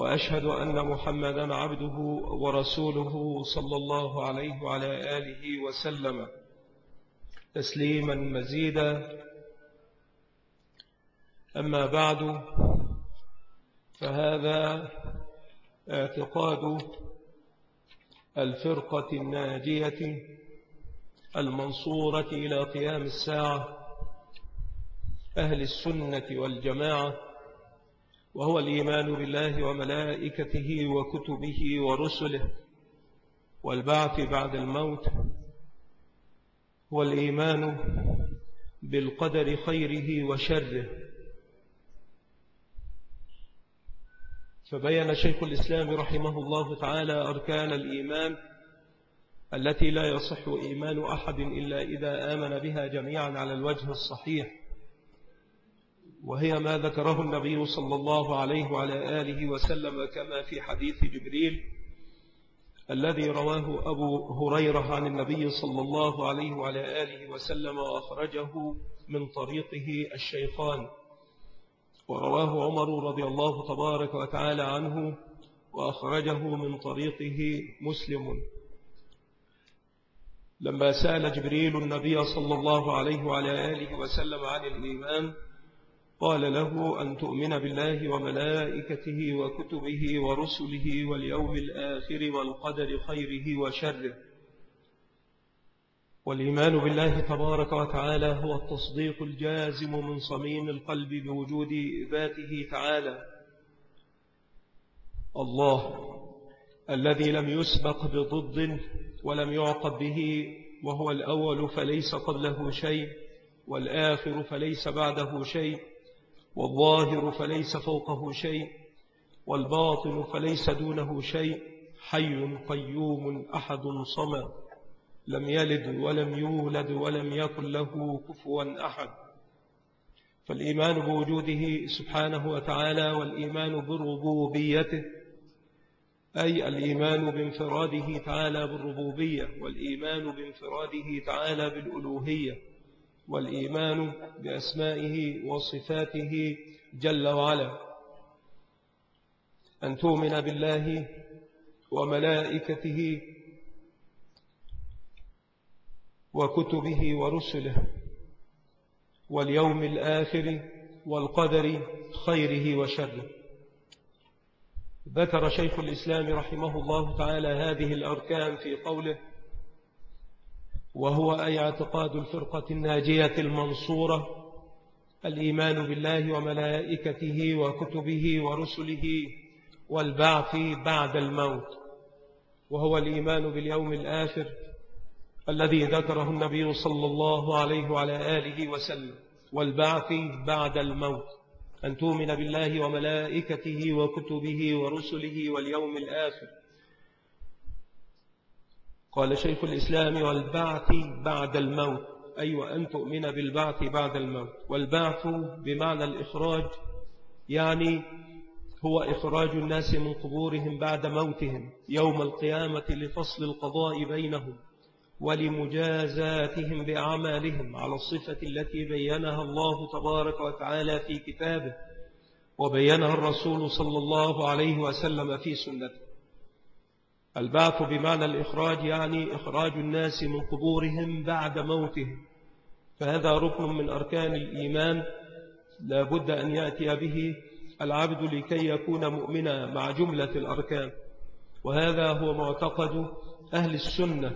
وأشهد أن محمدا عبده ورسوله صلى الله عليه وعلى آله وسلم. تسليما مزيدا. أما بعد فهذا اعتقاد الفرقة الناجية المنصورة إلى قيام الساعة أهل السنة والجماعة وهو الإيمان بالله وملائكته وكتبه ورسله والبعث بعد الموت والإيمان بالقدر خيره وشره. فبين شيخ الإسلام رحمه الله تعالى أركان الإيمان التي لا يصح إيمان أحد إلا إذا آمن بها جميعا على الوجه الصحيح. وهي ما ذكره النبي صلى الله عليه وعلى آله وسلم كما في حديث جبريل الذي رواه أبو هريرة عن النبي صلى الله عليه وعلى آله وسلم وأخرجه من طريقه الشيخان ورواه عمر رضي الله تبارك وتعالى عنه وأخرجه من طريقه مسلم. لما سأل جبريل النبي صلى الله عليه وعلى آله وسلم عن الإيمان قال له أن تؤمن بالله وملائكته وكتبه ورسله واليوم الآخر والقدر خيره وشره. والإيمان بالله تبارك وتعالى هو التصديق الجازم من صميم القلب بوجود ذاته تعالى. الله الذي لم يسبق بضد ولم يعقب به وهو الأول فليس قبله شيء والآخر فليس بعده شيء. والظاهر فليس فوقه شيء والباطن فليس دونه شيء. حي قيوم أحد صمد لم يلد ولم يولد ولم يكن له كفوا أحد. فالإيمان بوجوده سبحانه وتعالى والإيمان بربوبيته أي الإيمان بانفراده تعالى بالربوبية والإيمان بانفراده تعالى بالألوهية. والإيمان بأسمائه وصفاته جل وعلا. أن تؤمن بالله وملائكته وكتبه ورسله واليوم الآخر والقدر خيره وشره. ذكر شيخ الإسلام رحمه الله تعالى هذه الأركان في قوله وهو أي اعتقاد الفرقة الناجية المنصورة الإيمان بالله وملائكته وكتبه ورسله والبعث بعد الموت وهو الإيمان باليوم الآخر الذي ذكره النبي صلى الله عليه وعلى آله وسلم والبعث بعد الموت. أن تؤمن بالله وملائكته وكتبه ورسله واليوم الآخر. قال شيخ الإسلام والبعث بعد الموت. أي أيوة وأن تؤمن بالبعث بعد الموت. والبعث بمعنى الإخراج يعني هو إخراج الناس من قبورهم بعد موتهم يوم القيامة لفصل القضاء بينهم ولمجازاتهم بأعمالهم على الصفة التي بينها الله تبارك وتعالى في كتابه. وبينها الرسول صلى الله عليه وسلم في سنته. البعث بمعنى الإخراج يعني إخراج الناس من قبورهم بعد موتهم. فهذا ركن من أركان الإيمان لا بد أن يأتي به العبد لكي يكون مؤمنا مع جملة الأركان. وهذا هو معتقد أهل السنة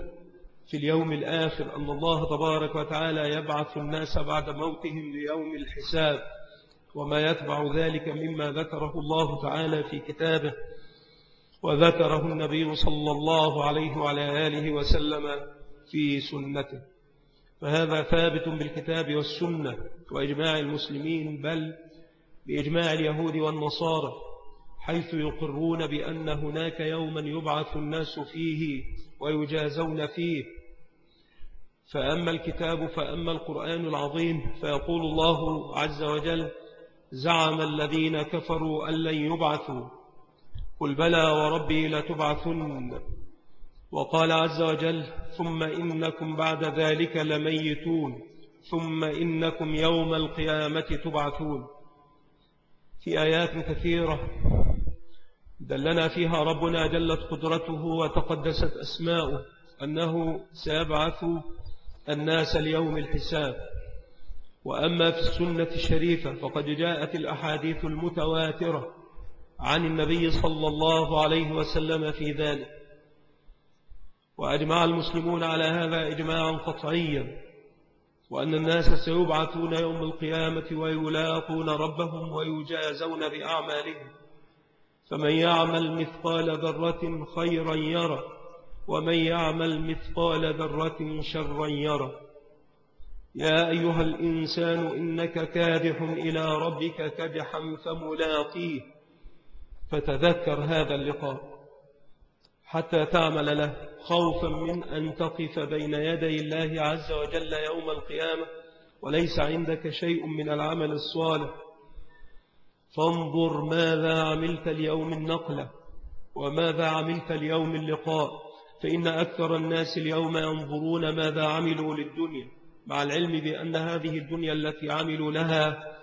في اليوم الآخر أن الله تبارك وتعالى يبعث الناس بعد موتهم ليوم الحساب وما يتبع ذلك مما ذكره الله تعالى في كتابه. وذكره النبي صلى الله عليه وعلى آله وسلم في سنته. فهذا ثابت بالكتاب والسنة وإجماع المسلمين بل بإجماع اليهود والنصارى حيث يقرون بأن هناك يوما يبعث الناس فيه ويجازون فيه. فأما الكتاب فأما القرآن العظيم فيقول الله عز وجل زعم الذين كفروا أن لن يبعثوا قل بلى وربي لتبعثن. وقال عز وجل ثم إنكم بعد ذلك لميتون. ثم إنكم يوم القيامة تبعثون. في آيات كثيرة دلنا فيها ربنا جلت قدرته وتقدست أسماؤه أنه سيبعث الناس ليوم الحساب. وأما في السنة الشريفة فقد جاءت الأحاديث المتواترة عن النبي صلى الله عليه وسلم في ذلك. وأجمع المسلمون على هذا إجماعا قطعيا وأن الناس سيبعثون يوم القيامة ويلاقون ربهم ويجازون بأعمالهم. فمن يعمل مثقال ذرة خيرا يرى ومن يعمل مثقال ذرة شرا يرى يا أيها الإنسان إنك كادح إلى ربك كدحا فملاقيه. فتذكر هذا اللقاء حتى تعمل له خوفا من أن تقف بين يدي الله عز وجل يوم القيامة وليس عندك شيء من العمل الصالح. فانظر ماذا عملت اليوم النقلة وماذا عملت اليوم اللقاء فإن أكثر الناس اليوم ينظرون ماذا عملوا للدنيا مع العلم بأن هذه الدنيا التي عملوا لها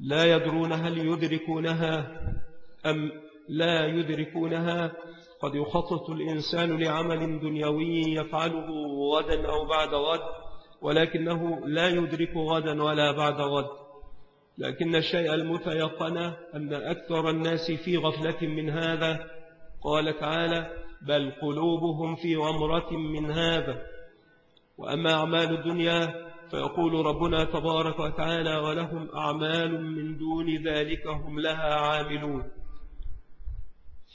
لا يدرون هل يدركونها. أم لا يدركونها؟ قد يخطط الإنسان لعمل دنيوي يفعله غدا أو بعد غد ولكنه لا يدرك غدا ولا بعد غد. لكن الشيء المتيقن أن أكثر الناس في غفلة من هذا. قال تعالى بل قلوبهم في غمرة من هذا. وأما أعمال الدنيا فيقول ربنا تبارك وتعالى ولهم أعمال من دون ذلك هم لها عاملون.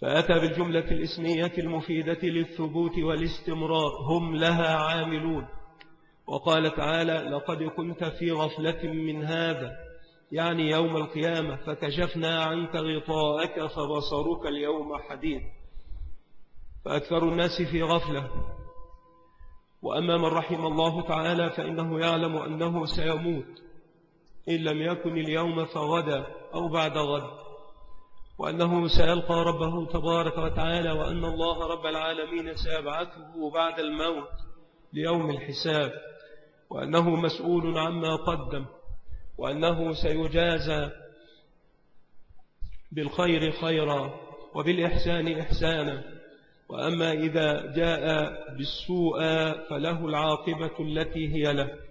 فأتى بالجملة الإسمية المفيدة للثبوت والاستمرار. هم لها عاملون. وقال تعالى لقد كنت في غفلة من هذا. يعني يوم القيامة فكشفنا عنك غطاءك فبصرك اليوم حديد. فأكثر الناس في غفلة. وأما من رحم الله تعالى فإنه يعلم أنه سيموت. إن لم يكن اليوم فغدا أو بعد غد. وأنه سيلقى ربه تبارك وتعالى وأن الله رب العالمين سيبعثه بعد الموت ليوم الحساب وأنه مسؤول عما قدم وأنه سيجازى بالخير خيرا وبالإحسان إحسانا وأما إذا جاء بالسوء فله العاقبة التي هي له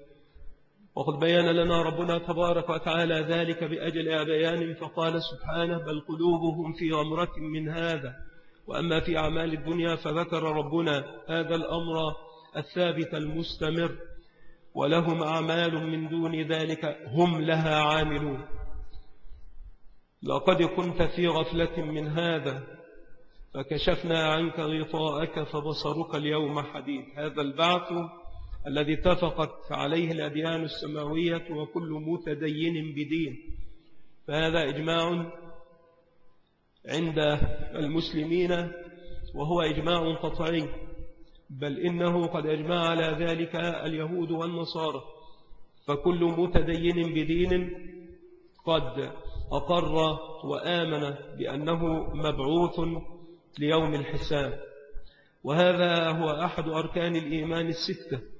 وقد بيان لنا ربنا تبارك وتعالى ذلك بأجل بيان فقال سبحانه بل قلوبهم في غمرة من هذا وأما في أعمال الدنيا فذكر ربنا هذا الأمر الثابت المستمر ولهم أعمال من دون ذلك هم لها عاملون. لقد كنت في غفلة من هذا فكشفنا عنك غطاءك فبصرك اليوم حديد. هذا البعث الذي اتفقت عليه الأديان السماوية وكل متدين بدين. فهذا إجماع عند المسلمين وهو إجماع قطعي بل إنه قد أجمع على ذلك اليهود والنصارى. فكل متدين بدين قد أقر وآمن بأنه مبعوث ليوم الحساب. وهذا هو أحد أركان الإيمان الستة.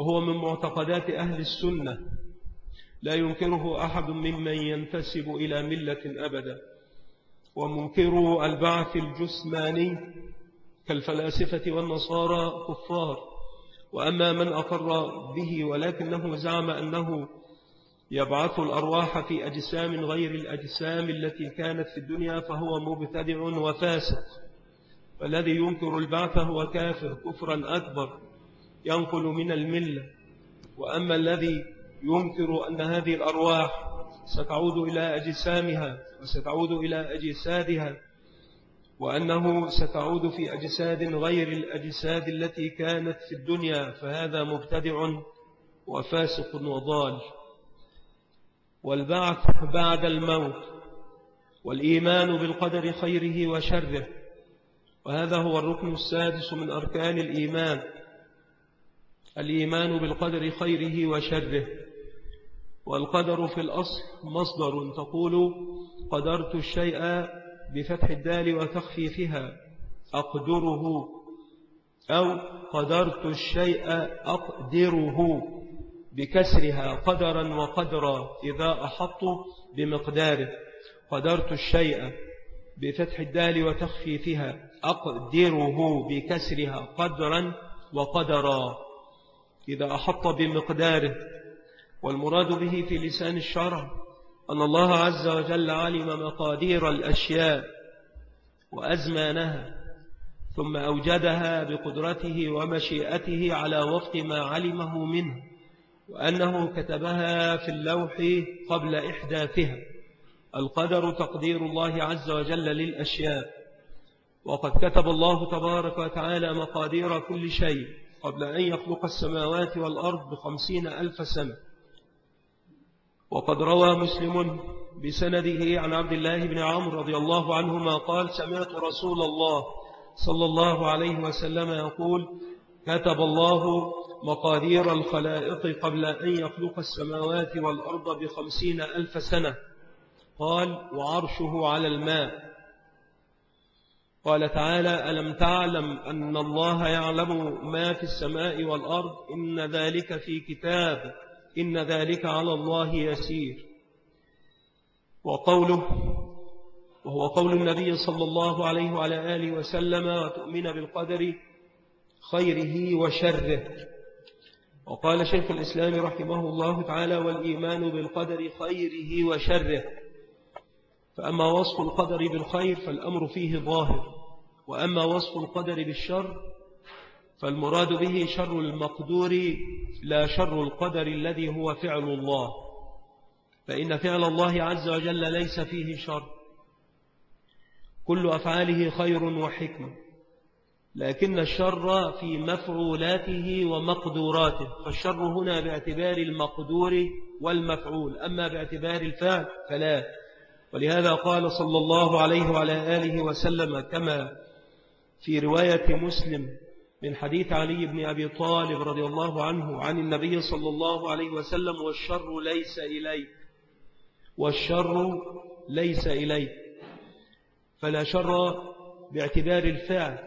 وهو من معتقدات أهل السنة. لا ينكره أحد ممن ينتسب إلى ملة أبدا. ومنكر البعث الجسماني كالفلاسفة والنصارى كفار. وأما من أقر به ولكنه زعم أنه يبعث الأرواح في أجسام غير الأجسام التي كانت في الدنيا فهو مبتدع وفاسق. فالذي ينكر البعث هو كافر كفرا أكبر. ينقل من الملة. وأما الذي ينكر أن هذه الأرواح ستعود إلى أجسامها وستعود إلى أجسادها وأنه ستعود في أجساد غير الأجساد التي كانت في الدنيا فهذا مبتدع وفاسق وضال. والبعث بعد الموت والإيمان بالقدر خيره وشره وهذا هو الركن السادس من أركان الإيمان. الإيمان بالقدر خيره وشره والقدر في الأصل مصدر تقول قدرت الشيء بفتح الدال وتخفيفها أقدره أو قدرت الشيء أقدره بكسرها قدرا وقدرا إذا أحط بمقداره. قدرت الشيء بفتح الدال وتخفيفها أقدره بكسرها قدرا وقدرا. إذا أحط بمقداره والمراد به في لسان الشرع أن الله عز وجل علم مقادير الأشياء وأزمانها ثم أوجدها بقدرته ومشيئته على وفق ما علمه منه وأنه كتبها في اللوح قبل إحداثها. القدر تقدير الله عز وجل للأشياء. وقد كتب الله تبارك وتعالى مقادير كل شيء. قبل أن يخلق السماوات والأرض بخمسين ألف سنة. وقد روى مسلم بسنده عن عبد الله بن عمرو رضي الله عنهما قال سمعت رسول الله صلى الله عليه وسلم يقول كتب الله مقادير الخلائق قبل أن يخلق السماوات والأرض بخمسين ألف سنة. قال وعرشه على الماء. قال تعالى ألم تعلم أن الله يعلم ما في السماء والأرض؟ إن ذلك في كتاب. إن ذلك على الله يسير. وقوله وهو قول النبي صلى الله عليه وعلى آله وسلم وتؤمن بالقدر خيره وشره. وقال شيخ الإسلام رحمه الله تعالى والإيمان بالقدر خيره وشره. فأما وصف القدر بالخير فالأمر فيه ظاهر وأما وصف القدر بالشر فالمراد به شر المقدور لا شر القدر الذي هو فعل الله. فإن فعل الله عز وجل ليس فيه شر. كل أفعاله خير وحكمة. لكن الشر في مفعولاته ومقدوراته فالشر هنا باعتبار المقدور والمفعول. أما باعتبار الفعل فلا. ولهذا قال صلى الله عليه وعلى آله وسلم كما في رواية مسلم من حديث علي بن أبي طالب رضي الله عنه عن النبي صلى الله عليه وسلم والشر ليس إليك. والشر ليس إليك. فلا شر باعتبار الفعل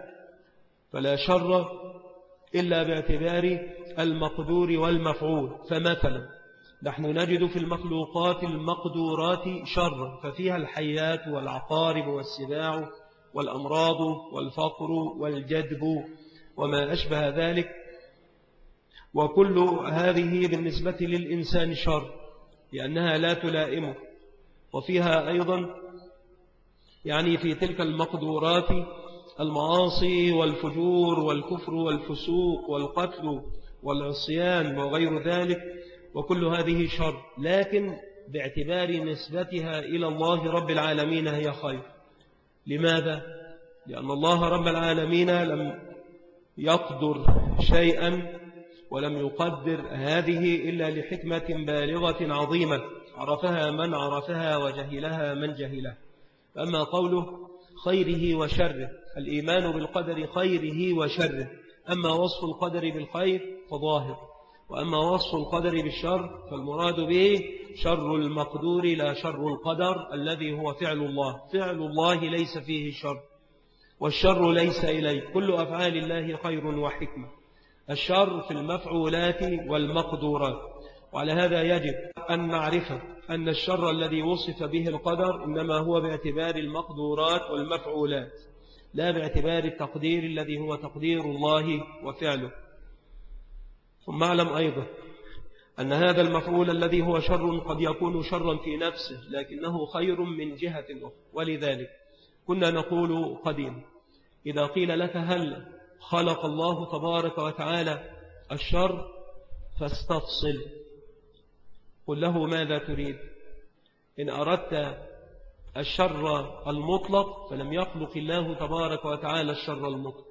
فلا شر إلا باعتبار المقدور والمفعول. فمثلا نحن نجد في المخلوقات المقدورات شر ففيها الحيات والعقارب والسباع والأمراض والفقر والجدب وما أشبه ذلك. وكل هذه بالنسبة للإنسان شر لأنها لا تلائمه. وفيها أيضا يعني في تلك المقدورات المعاصي والفجور والكفر والفسوق والقتل والعصيان وغير ذلك وكل هذه شر. لكن باعتبار نسبتها إلى الله رب العالمين هي خير. لماذا؟ لأن الله رب العالمين لم يقدر شيئا ولم يقدر هذه إلا لحكمة بالغة عظيمة. عرفها من عرفها وجهلها من جهلها أما قوله خيره وشره الإيمان بالقدر خيره وشره. أما وصف القدر بالخير فظاهر. وأما وصف القدر بالشر فالمراد به شر المقدور لا شر القدر الذي هو فعل الله. فعل الله ليس فيه شر والشر ليس إليه. كل أفعال الله خير وحكمة. الشر في المفعولات والمقدورات. وعلى هذا يجب أن نعرف أن الشر الذي وصف به القدر إنما هو باعتبار المقدورات والمفعولات لا باعتبار التقدير الذي هو تقدير الله وفعله. ثم أعلم أيضا أن هذا المفعول الذي هو شر قد يكون شرا في نفسه لكنه خير من جهة أخرى. ولذلك كنا نقول قديما إذا قيل لك هل خلق الله تبارك وتعالى الشر فاستفصل. قل له ماذا تريد؟ إن أردت الشر المطلق فلم يخلق الله تبارك وتعالى الشر المطلق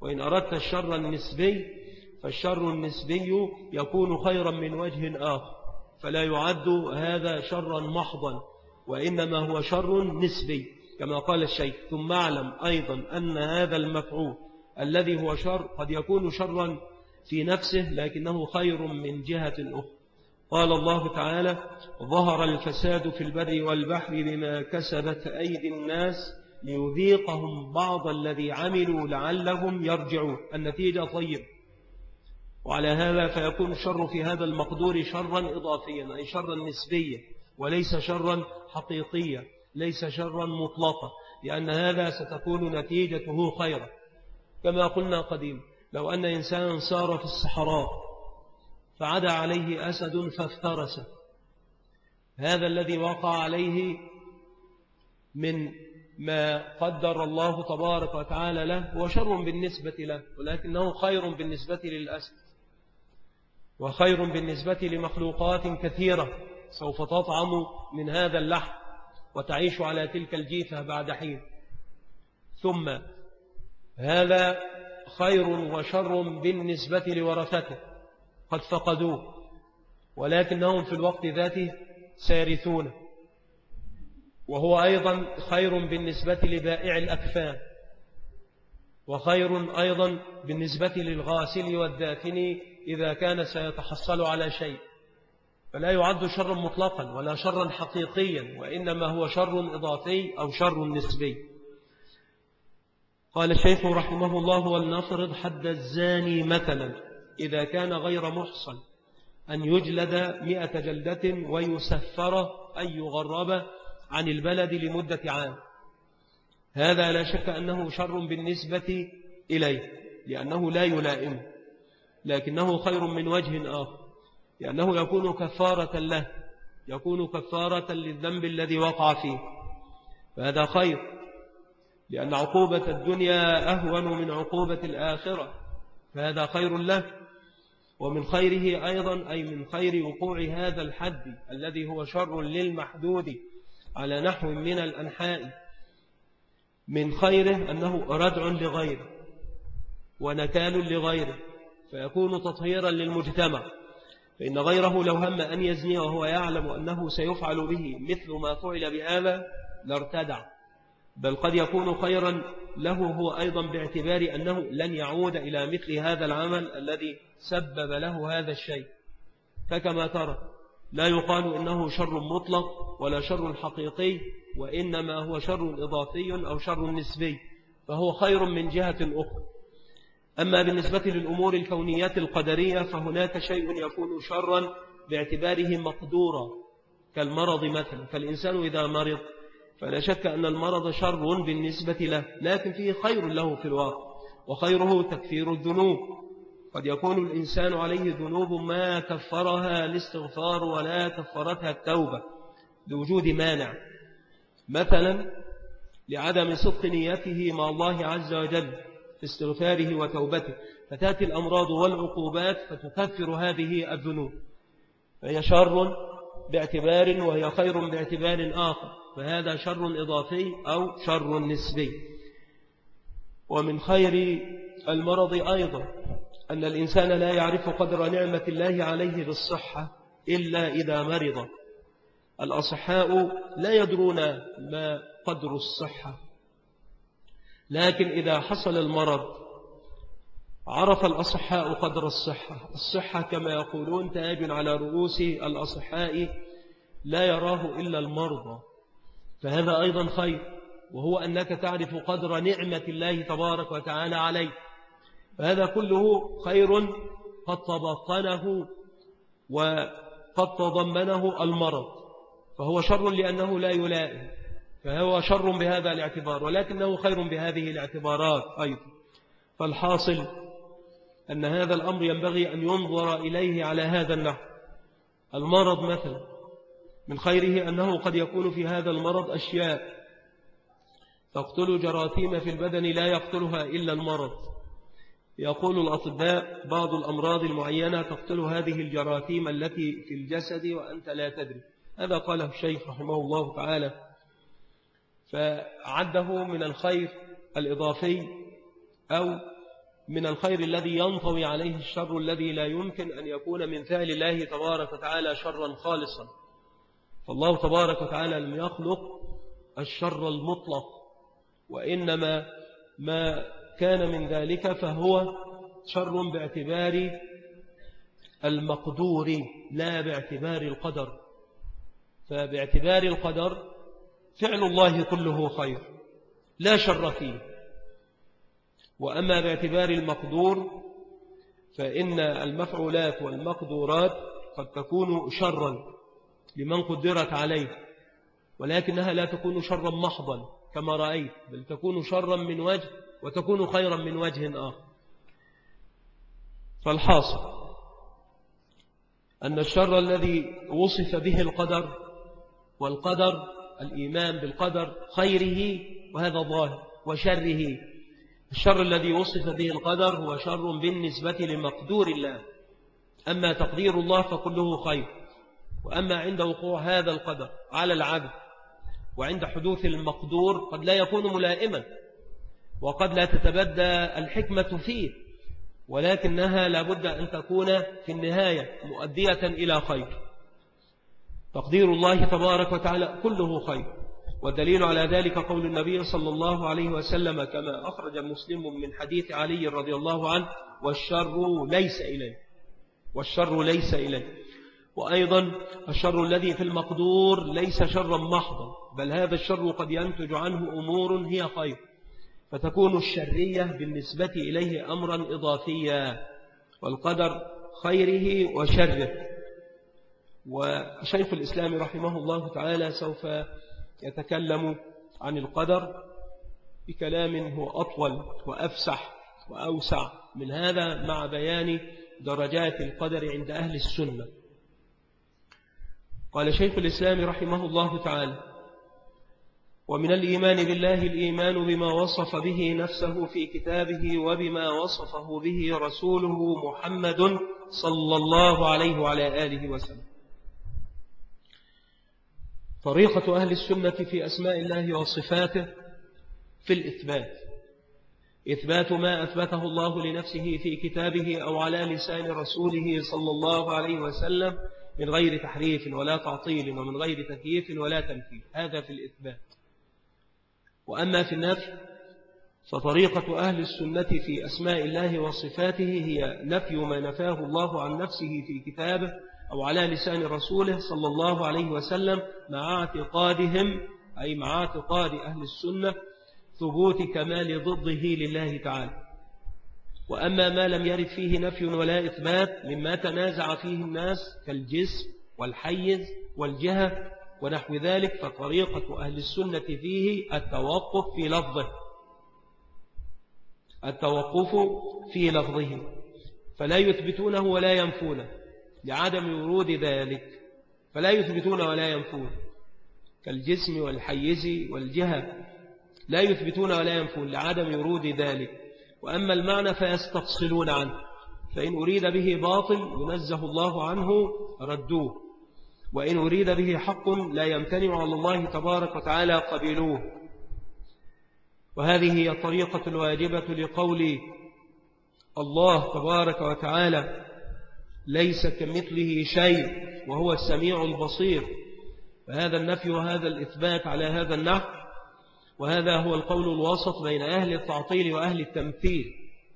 وإن أردت الشر النسبي فالشر النسبي يكون خيرا من وجه آخر فلا يعد هذا شرا محضا وإنما هو شر نسبي كما قال الشيخ. ثم أعلم أيضا أن هذا المفعول الذي هو شر قد يكون شرا في نفسه لكنه خير من جهة أخرى. قال الله تعالى ظهر الفساد في البر والبحر بما كسبت أيدي الناس ليذيقهم بعض الذي عملوا لعلهم يرجعون. النتيجة طيب. وعلى هذا فيكون الشر في هذا المقدور شرا إضافيا أي شرا نسبيا وليس شرا حقيقيا ليس شرا مطلقا لأن هذا ستكون نتيجته خيرا. كما قلنا قديم لو أن إنسانا سار في الصحراء فعدى عليه أسد فافترس هذا الذي وقع عليه من ما قدر الله تبارك وتعالى له هو شر بالنسبة له ولكنه خير بالنسبة للأسد. وخير بالنسبة لمخلوقات كثيرة سوف تطعم من هذا اللحم وتعيش على تلك الجيفة بعد حين. ثم هذا خير وشر بالنسبة لورثته. قد فقدوه ولكنهم في الوقت ذاته سارثون وهو أيضا خير بالنسبة لبائع الأكفان وخير أيضا بالنسبة للغاسل والدافن إذا كان سيتحصل على شيء. فلا يعد شرا مطلقا ولا شرا حقيقيا وإنما هو شر إضافي أو شر نسبي. قال الشيخ رحمه الله ولنفرض حد الزاني مثلا إذا كان غير محصن أن يجلد مئة جلدة ويسفر أن يغرب عن البلد لمدة عام. هذا لا شك أنه شر بالنسبة إليه لأنه لا يلائم لكنه خير من وجه آخر. لأنه يكون كفارة له يكون كفارة للذنب الذي وقع فيه. فهذا خير لأن عقوبة الدنيا أهون من عقوبة الآخرة. فهذا خير له ومن خيره أيضا أي من خير وقوع هذا الحد الذي هو شر للمحدود على نحو من الأنحاء. من خيره أنه ردع لغيره ونكال لغيره. فيكون تطهيرا للمجتمع. فإن غيره لو هم أن يزني وهو يعلم أنه سيفعل به مثل ما فعل بهذا لارتدع. بل قد يكون خيرا له هو أيضا باعتبار أنه لن يعود إلى مثل هذا العمل الذي سبب له هذا الشيء. فكما ترى لا يقال إنه شر مطلق ولا شر حقيقي وإنما هو شر إضافي أو شر نسبي فهو خير من جهة أخرى. أما بالنسبة للأمور الكونيات القدرية فهناك شيء يكون شرا باعتباره مقدورا كالمرض مثلا. فالإنسان إذا مرض فلا شك أن المرض شر بالنسبة له لكن فيه خير له في الواقع وخيره تكفير الذنوب. قد يكون الإنسان عليه ذنوب ما كفرها الاستغفار ولا كفرتها التوبة لوجود مانع. مثلا لعدم صدق نيته مع الله عز وجل في استغفاره وتوبته فتأتي الأمراض والعقوبات فتكفر هذه الذنوب. فهي شر باعتبار وهي خير باعتبار آخر فهذا شر إضافي أو شر نسبي. ومن خير المرض أيضا أن الإنسان لا يعرف قدر نعمة الله عليه بالصحة إلا إذا مرض. الأصحاء لا يدرون ما قدر الصحة. لكن إذا حصل المرض عرف الأصحاء قدر الصحة. الصحة كما يقولون تاج على رؤوس الأصحاء لا يراه إلا المرضى. فهذا أيضا خير وهو أنك تعرف قدر نعمة الله تبارك وتعالى عليك. فهذا كله خير قد تبطنه وقد تضمنه المرض. فهو شر لأنه لا يلائم. فهو شر بهذا الاعتبار ولكنه خير بهذه الاعتبارات أيضا. فالحاصل أن هذا الأمر ينبغي أن ينظر إليه على هذا النحو. المرض مثلا من خيره أنه قد يكون في هذا المرض أشياء. تقتل جراثيم في البدن لا يقتلها إلا المرض. يقول الأطباء بعض الأمراض المعينة تقتل هذه الجراثيم التي في الجسد وأنت لا تدري. هذا قاله الشيخ رحمه الله تعالى. فعده من الخير الإضافي أو من الخير الذي ينطوي عليه الشر الذي لا يمكن أن يكون من فعل الله تبارك وتعالى شرا خالصا. فالله تبارك وتعالى لم يخلق الشر المطلق وإنما ما كان من ذلك فهو شر باعتبار المقدور لا باعتبار القدر. فباعتبار القدر فعل الله كله خير لا شر فيه. وأما باعتبار المقدور فإن المفعولات والمقدورات قد تكون شرا لمن قدرت عليه ولكنها لا تكون شرا محضا كما رأيت بل تكون شرا من وجه وتكون خيرا من وجه آخر. فالحاصل أن الشر الذي وصف به القدر والقدر الإيمان بالقدر خيره وهذا ظاهر وشره. الشر الذي وصف به القدر هو شر بالنسبة لمقدور الله. أما تقدير الله فكله خير. وأما عند وقوع هذا القدر على العبد وعند حدوث المقدور قد لا يكون ملائما وقد لا تتبدى الحكمة فيه ولكنها لابد أن تكون في النهاية مؤدية إلى خير. تقدير الله تبارك وتعالى كله خير. والدليل على ذلك قول النبي صلى الله عليه وسلم كما أخرج مسلم من حديث علي رضي الله عنه والشر ليس إليه والشر ليس إليه وأيضا الشر الذي في المقدور ليس شرا محضا بل هذا الشر قد ينتج عنه أمور هي خير. فتكون الشرية بالنسبة إليه أمرا إضافيا والقدر خيره وشره. وشيخ الإسلام رحمه الله تعالى سوف يتكلم عن القدر بكلام هو أطول وأفسح وأوسع من هذا مع بيان درجات القدر عند أهل السنة. قال شيخ الإسلام رحمه الله تعالى ومن الإيمان بالله الإيمان بما وصف به نفسه في كتابه وبما وصفه به رسوله محمد صلى الله عليه وعلى آله وسلم. طريقة أهل السنة في أسماء الله وصفاته في الإثبات. إثبات ما أثبته الله لنفسه في كتابه أو على لسان رسوله صلى الله عليه وسلم من غير تحريف ولا تعطيل ومن غير تكييف ولا تنفيذ هذا في الإثبات. وأما في النفي فطريقة أهل السنة في أسماء الله وصفاته هي نفي ما نفاه الله عن نفسه في كتابه أو على لسان رسوله صلى الله عليه وسلم مع اعتقادهم أي مع اعتقاد أهل السنة ثبوت كمال ضده لله تعالى. وأما ما لم يرد فيه نفي ولا إثبات مما تنازع فيه الناس كالجسم والحيز والجهة ونحو ذلك فطريقة أهل السنة فيه التوقف في لفظه. التوقف في لفظه فلا يثبتونه ولا ينفونه. لعدم ورود ذلك فلا يثبتون ولا ينفون. كالجسم والحيز والجهة لا يثبتون ولا ينفون لعدم ورود ذلك. وأما المعنى فيستفصلون عنه فإن أريد به باطل ينزه الله عنه ردوه وإن أريد به حق لا يمتنع على الله تبارك وتعالى قبلوه. وهذه هي الطريقة الواجبة لقول الله تبارك وتعالى. ليس كمثله شيء وهو السميع البصير فهذا النفي وهذا الإثبات على هذا النحو وهذا هو القول الوسط بين أهل التعطيل وأهل التمثيل.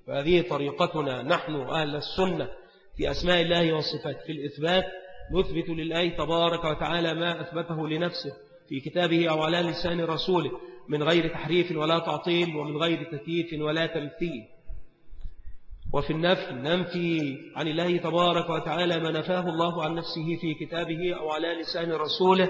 فهذه طريقتنا نحن أهل السنة في أسماء الله والصفات في الإثبات نثبت لله تبارك وتعالى ما أثبته لنفسه في كتابه أو على لسان رسوله من غير تحريف ولا تعطيل ومن غير تكييف ولا تمثيل. وفي النفي ننفي عن الله تبارك وتعالى ما نفاه الله عن نفسه في كتابه أو على لسان رسوله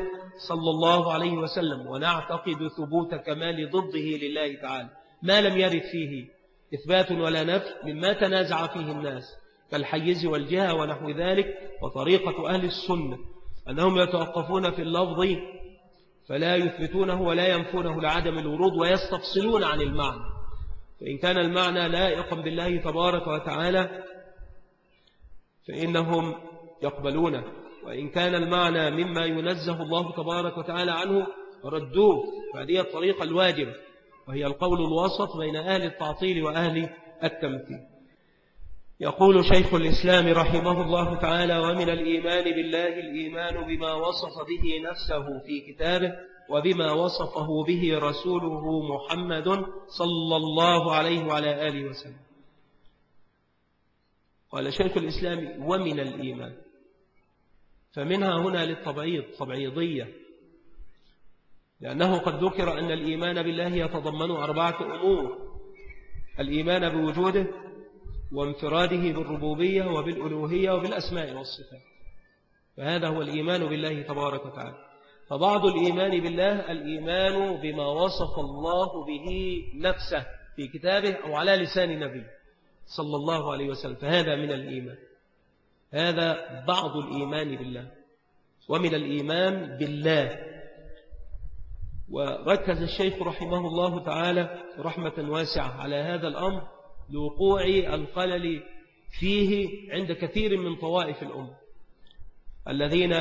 صلى الله عليه وسلم. ونعتقد ثبوت كمال ضده لله تعالى. ما لم يرد فيه إثبات ولا نفي مما تنازع فيه الناس كالحيز والجهة ونحو ذلك وطريقة أهل السنة أنهم يتوقفون في اللفظ فلا يثبتونه ولا ينفونه لعدم الورود ويستفصلون عن المعنى. فإن كان المعنى لائقا بالله تبارك وتعالى فإنهم يقبلونه. وإن كان المعنى مما ينزه الله تبارك وتعالى عنه ردوه فهذه الطريقة الواجبة وهي القول الوسط بين أهل التعطيل وأهل التمثيل. يقول شيخ الإسلام رحمه الله تعالى ومن الإيمان بالله الإيمان بما وصف به نفسه في كتابه وبما وصفه به رسوله محمد صلى الله عليه وعلى آله وسلم. قال شيخ الإسلام ومن الإيمان. فمنها هنا للتبعيض تبعيضية. لأنه قد ذكر أن الإيمان بالله يتضمن أربعة أمور. الإيمان بوجوده وانفراده بالربوبية وبالألوهية وبالأسماء والصفات. فهذا هو الإيمان بالله تبارك وتعالى. فبعض الإيمان بالله الإيمان بما وصف الله به نفسه في كتابه أو على لسان نبي صلى الله عليه وسلم فهذا من الإيمان. هذا بعض الإيمان بالله. ومن الإيمان بالله. وركز الشيخ رحمه الله تعالى رحمة واسعة على هذا الأمر لوقوع الخلل فيه عند كثير من طوائف الأمة. الذين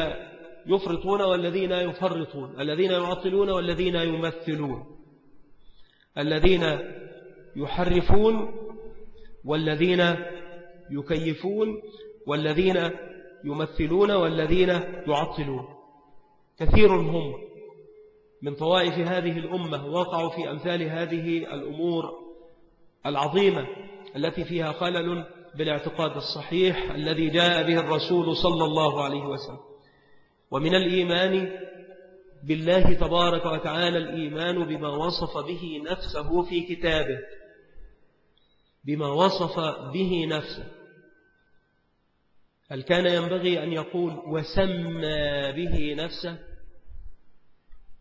يفرطون والذين يفرطون الذين يعطلون والذين يمثلون. الذين يحرفون والذين يكيفون والذين يمثلون والذين يعطلون. كثير هم من طوائف هذه الأمة وقعوا في أمثال هذه الأمور العظيمة التي فيها خلل بالاعتقاد الصحيح الذي جاء به الرسول صلى الله عليه وسلم. ومن الإيمان بالله تبارك وتعالى الإيمان بما وصف به نفسه في كتابه بما وصف به نفسه. هل كان ينبغي أن يقول وسمى به نفسه؟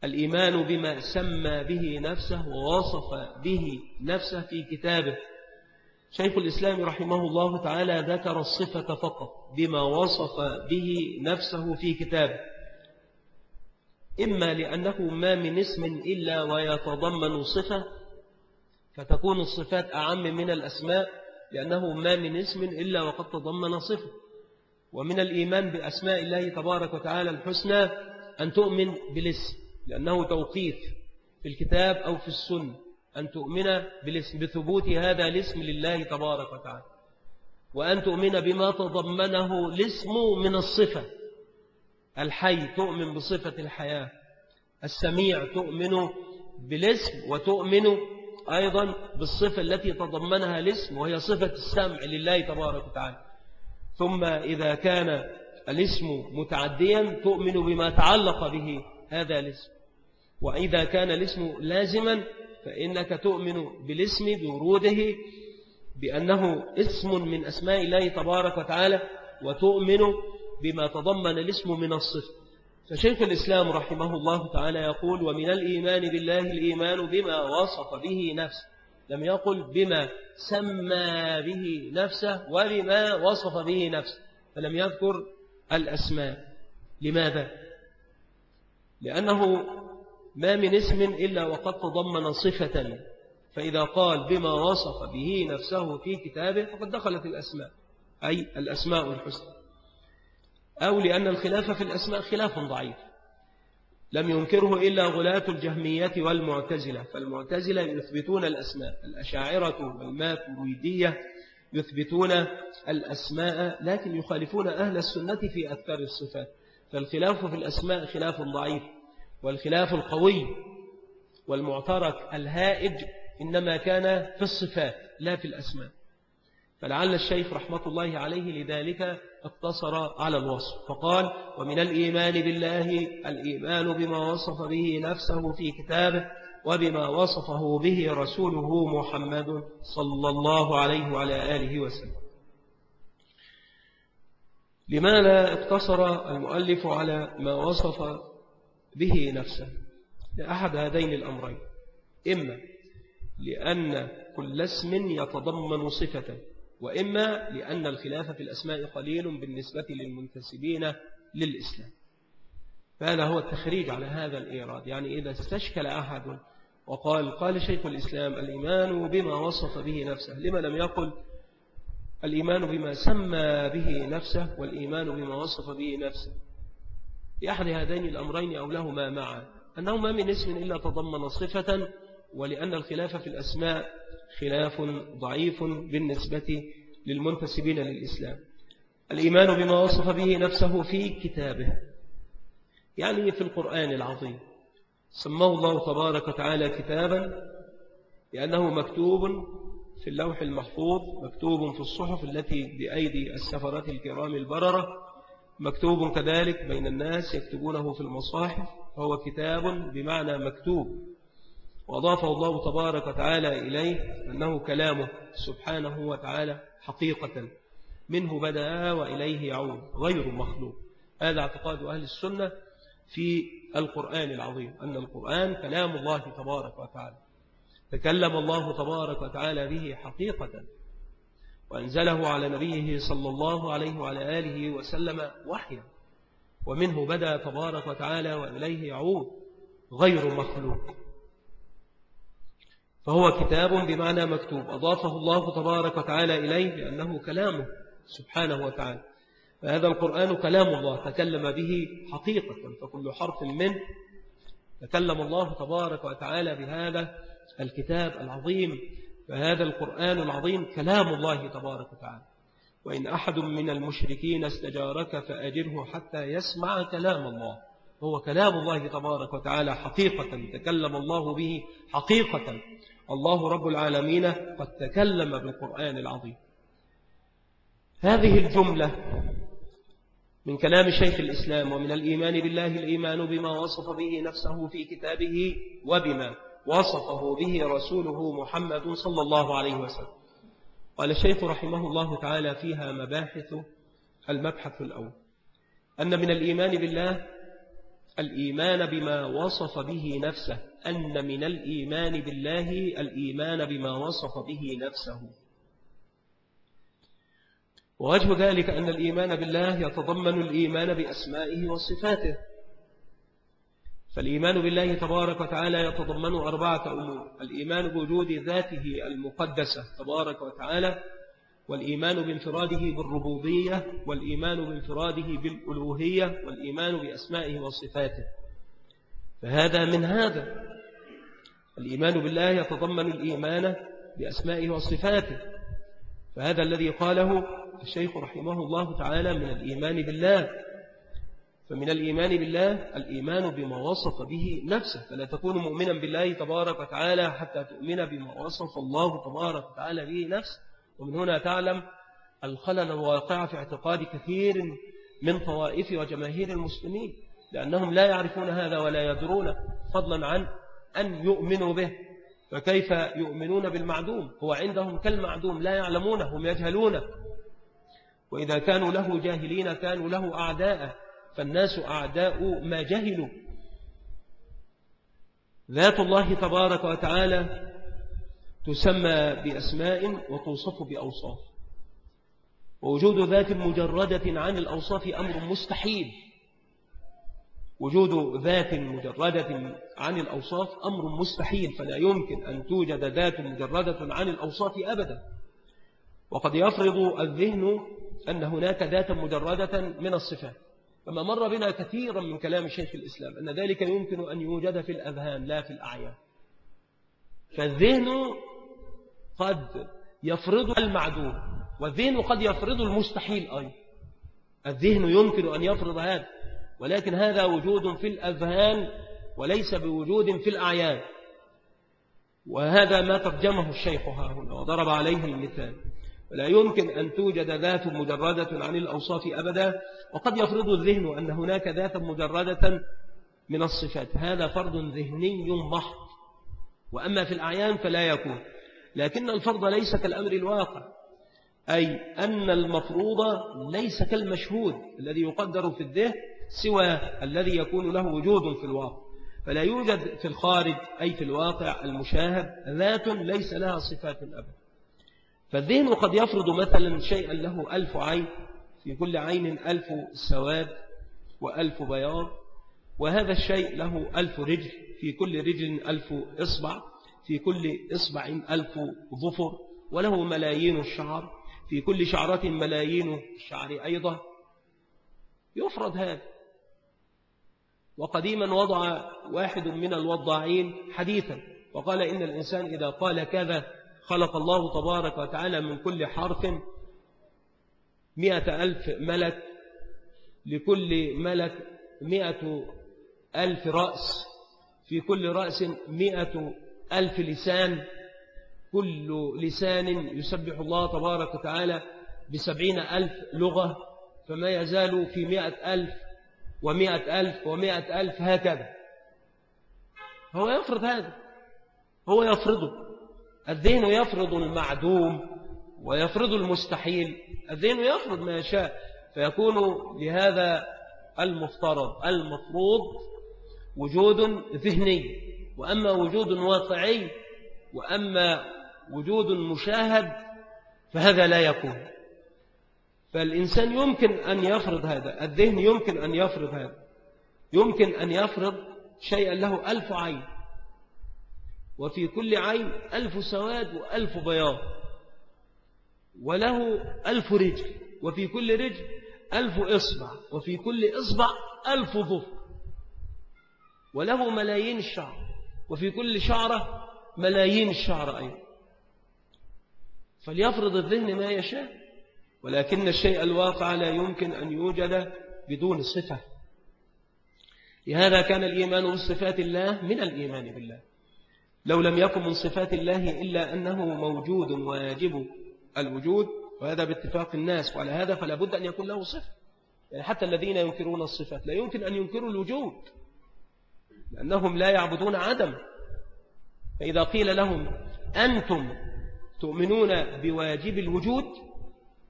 الإيمان بما سمى به نفسه ووصف به نفسه في كتابه. شيخ الإسلام رحمه الله تعالى ذكر الصفة فقط بما وصف به نفسه في كتابه. إما لأنه ما من اسم إلا ويتضمن صفة فتكون الصفات أعم من الأسماء لأنه ما من اسم إلا وقد تضمن صفة. ومن الإيمان بأسماء الله تبارك وتعالى الحسنى أن تؤمن بالاسم لأنه توقيف في الكتاب أو في السنة. أن تؤمن بثبوت هذا الاسم لله تبارك وتعالى. وأن تؤمن بما تضمنه الاسم من الصفة. الحي تؤمن بصفة الحياة. السميع تؤمن بالاسم وتؤمن أيضا بالصفة التي تضمنها الاسم وهي صفة السمع لله تبارك وتعالى. ثم إذا كان الاسم متعديا تؤمن بما تعلق به هذا الاسم. وإذا كان الاسم لازما فإنك تؤمن بالاسم بوروده بأنه اسم من أسماء الله تبارك وتعالى وتؤمن بما تضمن الاسم من الصفة. فشيخ الإسلام رحمه الله تعالى يقول ومن الإيمان بالله الإيمان بما وصف به نفسه. لم يقل بما سمى به نفسه وبما وصف به نفسه فلم يذكر الأسماء. لماذا؟ لأنه ما من اسم إلا وقد تضمن صفة فإذا قال بما وصف به نفسه في كتابه فقد دخلت الأسماء أي الأسماء الحسنى. أو لأن الخلاف في الأسماء خلاف ضعيف. لم ينكره إلا غلاة الجهمية والمعتزلة. فالمعتزلة يثبتون الأسماء الأشاعرة والماتريدية يثبتون الأسماء لكن يخالفون أهل السنة في أكثر الصفات. فالخلاف في الأسماء خلاف ضعيف. والخلاف القوي والمعترك الهائج إنما كان في الصفات لا في الأسماء. فلعل الشيخ رحمة الله عليه لذلك اقتصر على الوصف فقال ومن الإيمان بالله الإيمان بما وصف به نفسه في كتابه وبما وصفه به رسوله محمد صلى الله عليه وعلى آله وسلم. لماذا اقتصر المؤلف على ما وصف به نفسه. لأحد هذين الأمرين. إما لأن كل اسم يتضمن صفة وإما لأن الخلاف في الأسماء قليل بالنسبة للمنتسبين للإسلام. فهذا هو التخريج على هذا الإيراد. يعني إذا استشكل أحد وقال قال شيخ الإسلام الإيمان بما وصف به نفسه. لما لم يقل؟ الإيمان بما سمى به نفسه والإيمان بما وصف به نفسه. لأحد هذين الأمرين أو لهما معا. أنه ما من اسم إلا تضمن صفة ولأن الخلاف في الأسماء خلاف ضعيف بالنسبة للمنتسبين للإسلام. الإيمان بما وصف به نفسه في كتابه. يعني في القرآن العظيم. سماه الله تبارك وتعالى كتابا لأنه مكتوب في اللوح المحفوظ مكتوب في الصحف التي بأيدي السفرات الكرام البررة. مكتوب كذلك بين الناس يكتبونه في المصاحف فهو كتاب بمعنى مكتوب. وأضافه الله تبارك وتعالى إليه أنه كلامه سبحانه وتعالى حقيقة. منه بدأ وإليه يعود غير مخلوق. هذا اعتقاد أهل السنة في القرآن العظيم أن القرآن كلام الله تبارك وتعالى. تكلم الله تبارك وتعالى به حقيقة. وأنزله على نبيه صلى الله عليه وعلى آله وسلم وحيا. ومنه بدأ تبارك وتعالى وإليه يعود غير مخلوق. فهو كتاب بمعنى مكتوب. أضافه الله تبارك وتعالى إليه لأنه كلامه سبحانه وتعالى. فهذا القرآن كلام الله تكلم به حقيقة. فكل حرف منه تكلم الله تبارك وتعالى بهذا الكتاب العظيم. فهذا القرآن العظيم كلام الله تبارك وتعالى. وإن أحد من المشركين استجارك فأجره حتى يسمع كلام الله. هو كلام الله تبارك وتعالى حقيقة تكلم الله به حقيقة. الله رب العالمين قد تكلم بالقرآن العظيم. هذه الجملة من كلام شيخ الإسلام ومن الإيمان بالله الإيمان بما وصف به نفسه في كتابه وبما وصفه به رسوله محمد صلى الله عليه وسلم. قال الشيخ رحمه الله تعالى فيها مباحث المبحث الأول. أن من الإيمان بالله الإيمان بما وصف به نفسه. أن من الإيمان بالله الإيمان بما وصف به نفسه. ووجه ذلك أن الإيمان بالله يتضمن الإيمان بأسمائه وصفاته. فالإيمان بالله تبارك وتعالى يتضمن أربعة أمور. الإيمان بوجود ذاته المقدسة تبارك وتعالى والإيمان بانفراده بالربوبية والإيمان بانفراده بالألوهية والإيمان بأسمائه وصفاته. فهذا من هذا. الإيمان بالله يتضمن الإيمان بأسمائه وصفاته. فهذا الذي قاله الشيخ رحمه الله تعالى من الإيمان بالله. فمن الإيمان بالله الإيمان بما وصف به نفسه. فلا تكون مؤمنا بالله تبارك وتعالى حتى تؤمن بما وصف الله تبارك وتعالى به نفسه. ومن هنا تعلم الخلل الواقع في اعتقاد كثير من طوائف وجماهير المسلمين لأنهم لا يعرفون هذا ولا يدرون فضلا عن أن يؤمنوا به. فكيف يؤمنون بالمعدوم؟ هو عندهم كالمعدوم لا يعلمونه هم يجهلونه. وإذا كانوا له جاهلين كانوا له أعداء. فالناس أعداء ما جهلوا. ذات الله تبارك وتعالى تسمى بأسماء وتوصف بأوصاف. ووجود ذات مجردة عن الأوصاف أمر مستحيل. وجود ذات مجردة عن الأوصاف أمر مستحيل. فلا يمكن أن توجد ذات مجردة عن الأوصاف أبدا. وقد يفرض الذهن أن هناك ذات مجردة من الصفات. فما مر بنا كثيرا من كلام شيخ الإسلام أن ذلك يمكن أن يوجد في الأذهان لا في الأعيان. فالذهن قد يفرض المعدوم والذهن قد يفرض المستحيل أيضا. الذهن يمكن أن يفرض هذا ولكن هذا وجود في الأذهان وليس بوجود في الأعيان. وهذا ما ترجمه الشيخ ها هنا وضرب عليه المثال. ولا يمكن أن توجد ذات مجردة عن الأوصاف أبدا وقد يفرض الذهن أن هناك ذات مجردة من الصفات. هذا فرض ذهني محض. وأما في الأعيان فلا يكون. لكن الفرض ليس كالأمر الواقع أي أن المفروض ليس كالمشهود الذي يقدر في الذهن سوى الذي يكون له وجود في الواقع. فلا يوجد في الخارج أي في الواقع المشاهد ذات ليس لها صفات أبدا. فالذهن قد يفرض مثلا شيئا له ألف عين في كل عين ألف سواد وألف بياض وهذا الشيء له ألف رجل في كل رجل ألف إصبع في كل إصبع ألف ظفر وله ملايين الشعر في كل شعرة ملايين الشعر أيضا. يفرض هذا. وقديما وضع واحد من الوضاعين حديثا وقال إن الإنسان إذا قال كذا خلق الله تبارك وتعالى من كل حرف مئة ألف ملك لكل ملك مئة ألف رأس في كل رأس مئة ألف لسان كل لسان يسبح الله تبارك وتعالى بسبعين ألف لغة فما يزال في مئة ألف ومئة ألف ومئة ألف هكذا. هو يفرض هذا هو يفرضه. الذهن يفرض المعدوم ويفرض المستحيل. الذهن يفرض ما يشاء فيكون لهذا المفترض المفروض وجود ذهني. وأما وجود واقعي وأما وجود مشاهد فهذا لا يكون. فالإنسان يمكن أن يفرض هذا الذهن يمكن أن يفرض هذا. يمكن أن يفرض شيئا له ألف عين. وفي كل عين ألف سواد وألف بياض وله ألف رجل وفي كل رجل ألف إصبع وفي كل إصبع ألف ظفر وله ملايين الشعر وفي كل شعرة ملايين الشعر أيضا. فليفرض الذهن ما يشاء ولكن الشيء الواقع لا يمكن أن يوجد بدون صفة. لهذا كان الإيمان بصفات الله من الإيمان بالله. لو لم يكن من صفات الله إلا أنه موجود واجب الوجود وهذا باتفاق الناس وعلى هذا فلا بد أن يكون له صفة. يعني حتى الذين ينكرون الصفات لا يمكن أن ينكروا الوجود لأنهم لا يعبدون عدم. فإذا قيل لهم أنتم تؤمنون بواجب الوجود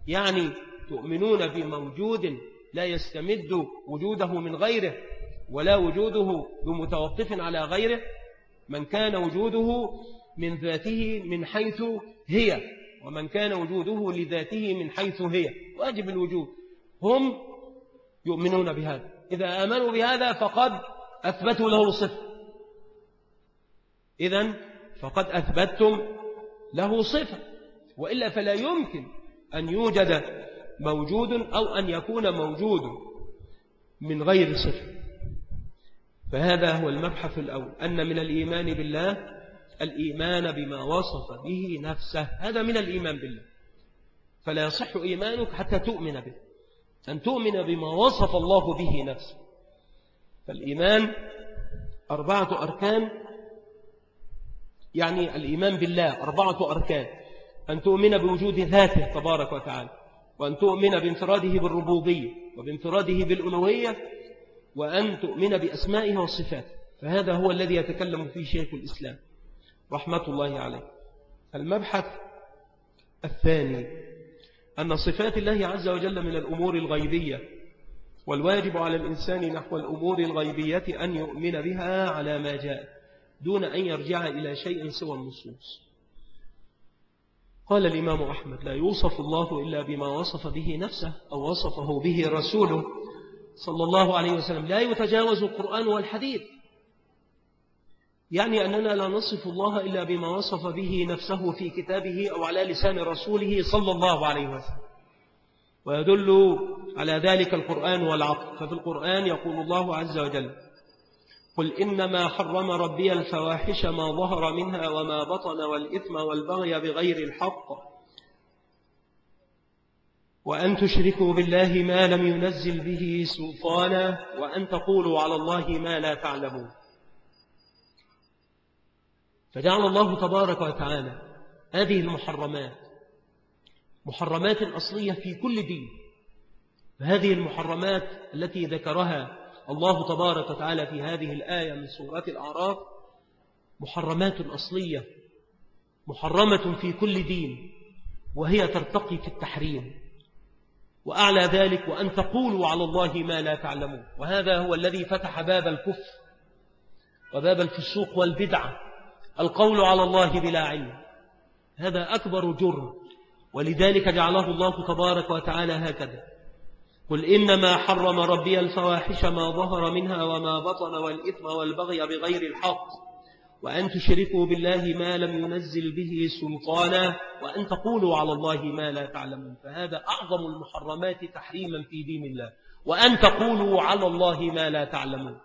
يعني تؤمنون بموجود لا يستمد وجوده من غيره ولا وجوده بمتوقف على غيره من كان وجوده من ذاته من حيث هي ومن كان وجوده لذاته من حيث هي. واجب الوجود هم يؤمنون بهذا. إذا آمنوا بهذا فقد أثبتوا له صفة. إذن فقد أثبتتم له صفة. وإلا فلا يمكن أن يوجد موجود أو أن يكون موجود من غير صفة. فهذا هو المبحث الأول. أن من الإيمان بالله الإيمان بما وصف به نفسه. هذا من الإيمان بالله. فلا يصح إيمانك حتى تؤمن به. أن تؤمن بما وصف الله به نفسه. فالإيمان أربعة أركان. يعني الإيمان بالله أربعة أركان. أن تؤمن بوجود ذاته تبارك وتعالى. وأن تؤمن بانفراده بالربوبية. وبانفراده بالألوهية. وأن تؤمن بأسمائه وصفاته فهذا هو الذي يتكلم فيه شيخ الإسلام رحمة الله عليه. المبحث الثاني أن صفات الله عز وجل من الأمور الغيبية والواجب على الإنسان نحو الأمور الغيبية أن يؤمن بها على ما جاء دون أن يرجع إلى شيء سوى النصوص. قال الإمام أحمد لا يوصف الله إلا بما وصف به نفسه أو وصفه به رسوله صلى الله عليه وسلم لا يتجاوز القرآن والحديث. يعني أننا لا نصف الله إلا بما وصف به نفسه في كتابه أو على لسان رسوله صلى الله عليه وسلم. ويدل على ذلك القرآن والعقل. ففي القرآن يقول الله عز وجل قل إنما حرم ربي الفواحش ما ظهر منها وما بطن والإثم والبغي بغير الحق وأن تشركوا بالله ما لم ينزل به سلطانا وأن تقولوا على الله ما لا تعلمون. فجعل الله تبارك وتعالى هذه المحرمات محرمات أصلية في كل دين. فهذه المحرمات التي ذكرها الله تبارك وتعالى في هذه الآية من سورة الأعراف محرمات أصلية محرمة في كل دين وهي ترتقي في التحريم. وأعلى ذلك وأن تقولوا على الله ما لا تعلمون. وهذا هو الذي فتح باب الكفر وباب الفسوق والبدعة القول على الله بلا علم. هذا أكبر جرم. ولذلك جعله الله تبارك وتعالى هكذا. قل إنما حرم ربي الفواحش ما ظهر منها وما بطن والإثم والبغي بغير الحق. وأن تشركوا بالله ما لم ينزل به سلطانا وأن تقولوا على الله ما لا تعلمون. فهذا أعظم المحرمات تحريما في دين الله. وأن تقولوا على الله ما لا تعلمون.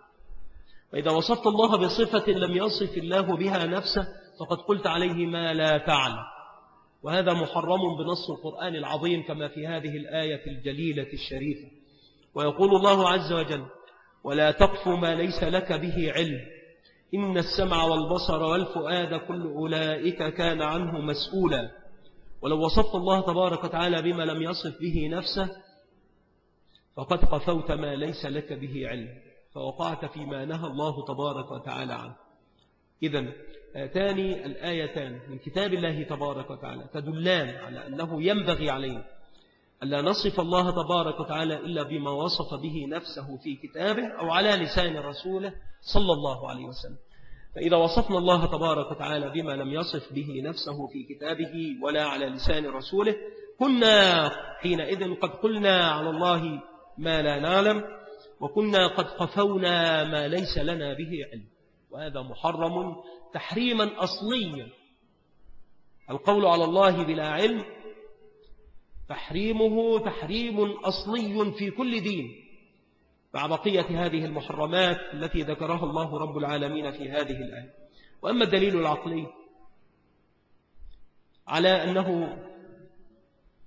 فإذا وصفت الله بصفة لم يصف الله بها نفسه فقد قلت عليه ما لا تعلم. وهذا محرم بنص القرآن العظيم كما في هذه الآية الجليلة الشريفة. ويقول الله عز وجل ولا تقف ما ليس لك به علم. إن السمع والبصر والفؤاد كل أولئك كان عنه مسؤولا. ولو وصفت الله تبارك وتعالى بما لم يصف به نفسه فقد قفوت ما ليس لك به علم فوقعت فيما نهى الله تبارك وتعالى عنه. إذا هاتان الآيتان من كتاب الله تبارك وتعالى تدلان على أنه ينبغي علينا ألا نصف الله تبارك وتعالى إلا بما وصف به نفسه في كتابه أو على لسان رسوله صلى الله عليه وسلم. فإذا وصفنا الله تبارك وتعالى بما لم يصف به نفسه في كتابه ولا على لسان رسوله كنا حينئذ قد قلنا على الله ما لا نعلم وكنا قد قفونا ما ليس لنا به علم. وهذا محرم تحريما أصليا. القول على الله بلا علم تحريمه تحريم أصلي في كل دين. مع بقية هذه المحرمات التي ذكرها الله رب العالمين في هذه الآية. وأما الدليل العقلي على أنه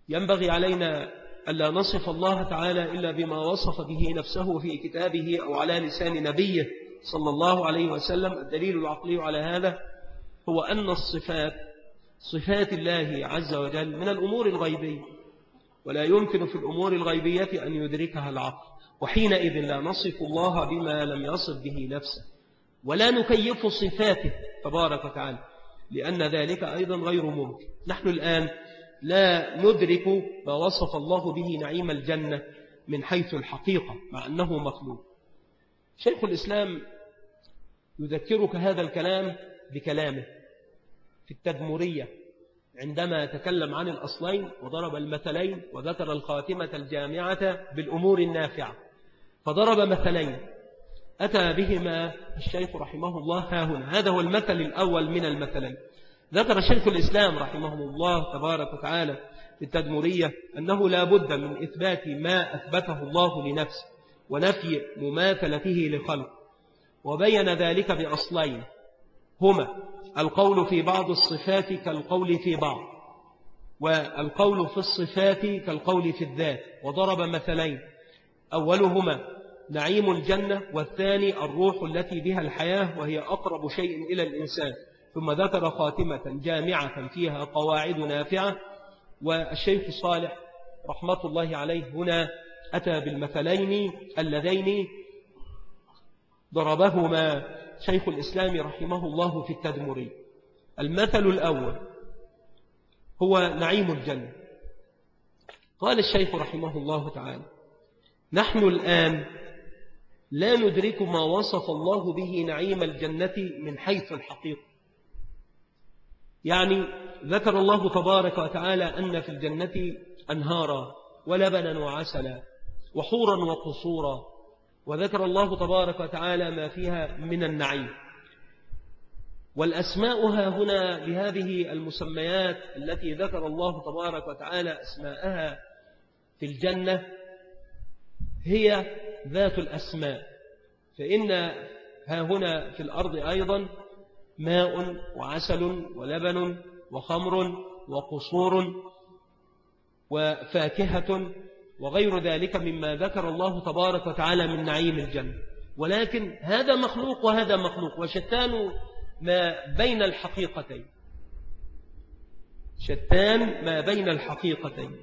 ينبغي علينا ألا نصف الله تعالى إلا بما وصف به نفسه في كتابه أو على لسان نبيه صلى الله عليه وسلم. الدليل العقلي على هذا هو أن الصفات صفات الله عز وجل من الأمور الغيبية ولا يمكن في الأمور الغيبية أن يدركها العقل. وحينئذ لا نصف الله بما لم يصف به نفسه ولا نكيف صفاته تبارك وتعالى لأن ذلك أيضا غير ممكن. نحن الآن لا ندرك ما وصف الله به نعيم الجنة من حيث الحقيقة مع أنه مخلوق. شيخ الإسلام يذكرك هذا الكلام بكلامه في التدمرية. عندما تكلم عن الأصلين وضرب المثلين وذكر الخاتمة الجامعة بالأمور النافعة. فضرب مثلين. أتى بهما الشيخ رحمه الله ها هنا. هذا هو المثل الأول من المثلين. ذكر شيخ الإسلام رحمه الله تبارك وتعالى في التدمرية أنه لا بد من إثبات ما أثبته الله لنفسه ونفي مماثلته لخلق وبين ذلك بأصلين. هما القول في بعض الصفات كالقول في بعض والقول في الصفات كالقول في الذات وضرب مثلين أولهما نعيم الجنة والثاني الروح التي بها الحياة وهي أقرب شيء إلى الإنسان. ثم ذكر خاتمة جامعة فيها قواعد نافعة والشيخ الصالح رحمة الله عليه هنا أتى بالمثلين اللذين ضربهما شيخ الإسلام رحمه الله في التدمري. المثل الأول هو نعيم الجنة. قال الشيخ رحمه الله تعالى نحن الآن لا ندرك ما وصف الله به نعيم الجنة من حيث الحقيقة. يعني ذكر الله تبارك وتعالى أن في الجنة أنهارا ولبنا وعسلا وحورا وقصورا. وذكر الله تبارك وتعالى ما فيها من النعيم. والأسماء ها هنا لهذه المسميات التي ذكر الله تبارك وتعالى أسماءها في الجنة هي ذات الأسماء. فإن ها هنا في الأرض أيضا ماء وعسل ولبن وخمر وقصور وفاكهة وغير ذلك مما ذكر الله تبارك وتعالى من نعيم الجنة. ولكن هذا مخلوق وهذا مخلوق وشتان ما بين الحقيقتين. شتان ما بين الحقيقتين.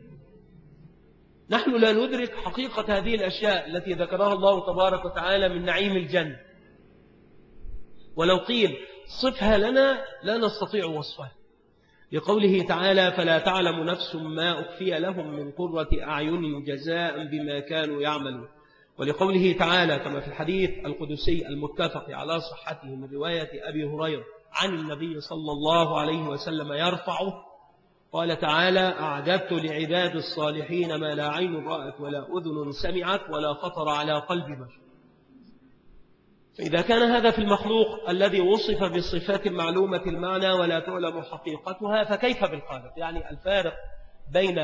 نحن لا ندرك حقيقة هذه الأشياء التي ذكرها الله تبارك وتعالى من نعيم الجنة. ولو قيل صفها لنا لا نستطيع وصفها. لقوله تعالى فلا تعلم نفس ما أخفي لهم من قرة أعين جزاء بما كانوا يعملون. ولقوله تعالى كما في الحديث القدسي المتفق على صحته من رواية أبي هريرة عن النبي صلى الله عليه وسلم يرفعه قال تعالى أعددت لعباد الصالحين ما لا عين رأت ولا أذن سمعت ولا خطر على قلب بشر. فإذا كان هذا في المخلوق الذي وصف بالصفات المعلومة المعنى ولا تعلم حقيقتها فكيف بالخالق يعني الفارق بين